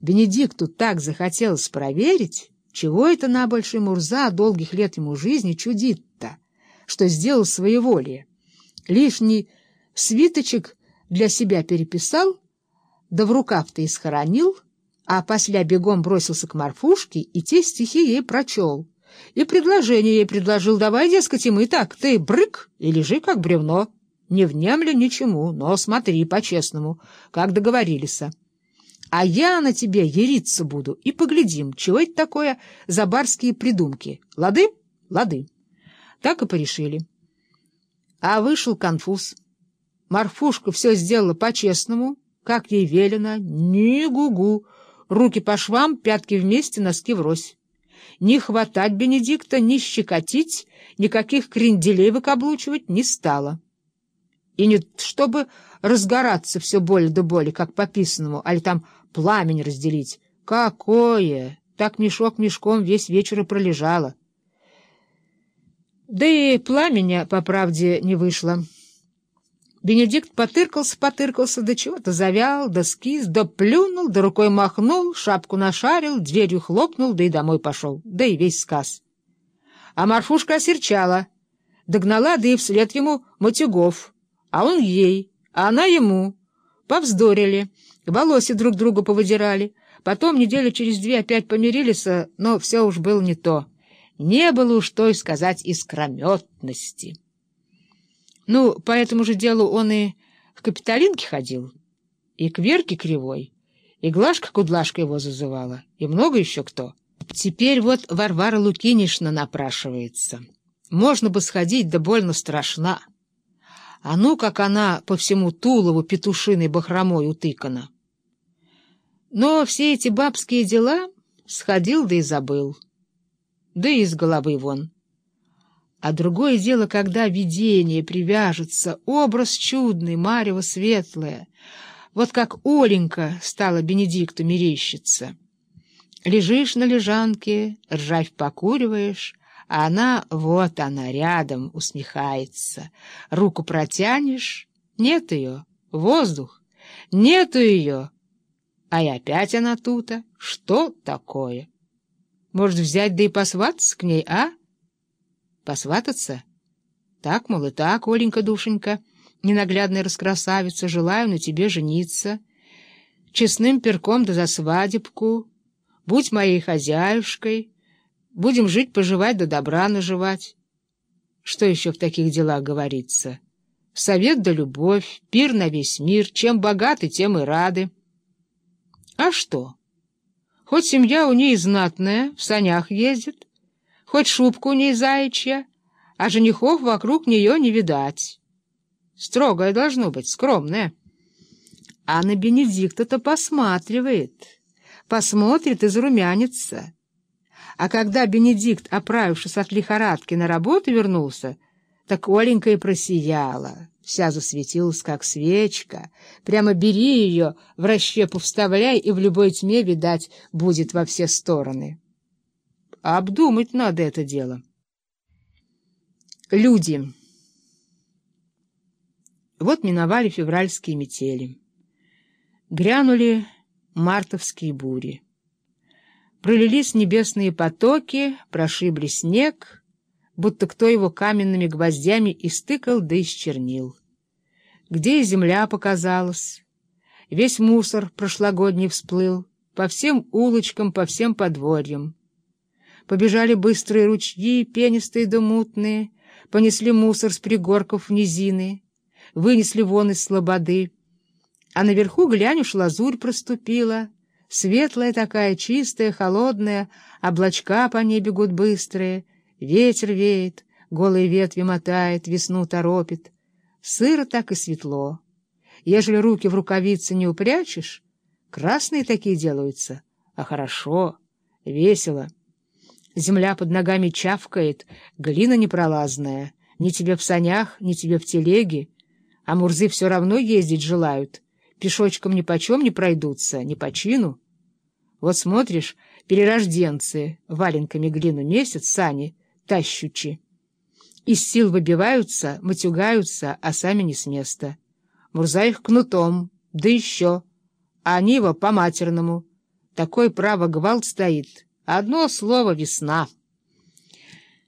Бенедикту так захотелось проверить, чего это набольший Мурза долгих лет ему жизни чудит-то, что сделал своеволие. Лишний свиточек для себя переписал, да в рукав-то и схоронил, а после бегом бросился к Марфушке и те стихи ей прочел. И предложение ей предложил, давай, дескать, и мы так, ты брык и лежи, как бревно. Не внемля ничему, но смотри по-честному, как договорились. А я на тебе ериться буду, и поглядим, чего это такое за барские придумки. Лады? Лады. Так и порешили. А вышел конфуз. Марфушка все сделала по-честному, как ей велено, ни гу-гу, руки по швам, пятки вместе, носки врозь. Не хватать Бенедикта, не щекотить, никаких кренделей выкаблучивать не стало. И не чтобы разгораться все более да более, как по писанному, али там пламень разделить. Какое! Так мешок мешком весь вечер и пролежало. Да и пламени, по правде, не вышло. Бенедикт потыркался-потыркался, да чего-то завял, да скис, да плюнул, да рукой махнул, шапку нашарил, дверью хлопнул, да и домой пошел, да и весь сказ. А Марфушка осерчала, догнала, да и вслед ему Матюгов, а он ей, а она ему. Повздорили, волосы друг другу повыдирали, потом неделю через две опять помирились, но все уж было не то. Не было уж той сказать искрометности. Ну, по этому же делу он и к Капитолинке ходил, и к Верке Кривой, и Глашка-Кудлашка его зазывала, и много еще кто. Теперь вот Варвара Лукинишна напрашивается. Можно бы сходить, да больно страшна. А ну, как она по всему Тулову петушиной бахромой утыкана. Но все эти бабские дела сходил да и забыл. Да и из головы вон. А другое дело, когда видение привяжется, образ чудный, марево светлое, вот как Оленька стала Бенедикту мерещиться. Лежишь на лежанке, ржавь покуриваешь, а она, вот она, рядом, усмехается. Руку протянешь, нет ее, воздух, нету ее. А и опять она тута. Что такое? Может, взять да и посвататься к ней, а? Посвататься? Так, мол, и так, Оленька-душенька, ненаглядная раскрасавица, желаю на тебе жениться. Честным перком да за свадебку. Будь моей хозяюшкой. Будем жить-поживать да добра наживать. Что еще в таких делах говорится? Совет да любовь, пир на весь мир, чем богаты, тем и рады. А что? Хоть семья у ней знатная, в санях ездит, хоть шубку у ней заячья, а женихов вокруг нее не видать. Строгое должно быть, скромное. А на Бенедикта-то посматривает, посмотрит и зарумянится. А когда Бенедикт, оправившись от лихорадки, на работу вернулся, так Оленька и просияла, вся засветилась, как свечка. Прямо бери ее, в расщепу вставляй, и в любой тьме, видать, будет во все стороны. Обдумать надо это дело. Люди. Вот миновали февральские метели. Грянули мартовские бури. Пролились небесные потоки, прошибли снег, будто кто его каменными гвоздями истыкал да исчернил. Где и земля показалась, весь мусор прошлогодний всплыл, по всем улочкам, по всем подворьям. Побежали быстрые ручьи, пенистые да мутные, понесли мусор с пригорков в низины, вынесли вон из слободы. А наверху, глянь, уж лазурь проступила, светлая такая, чистая, холодная, облачка по ней бегут быстрые, ветер веет, голые ветви мотает, весну торопит. Сыро так и светло. Ежели руки в рукавицы не упрячешь, красные такие делаются, а хорошо, весело. Земля под ногами чавкает, глина непролазная. Ни тебе в санях, ни тебе в телеге. А мурзы все равно ездить желают. Пешочком ни почем не пройдутся, ни по чину. Вот смотришь, перерожденцы валенками глину месяц, сани, тащучи. Из сил выбиваются, матюгаются, а сами не с места. Мурза их кнутом, да еще. А они его по-матерному. Такой право гвалт стоит. Одно слово — весна.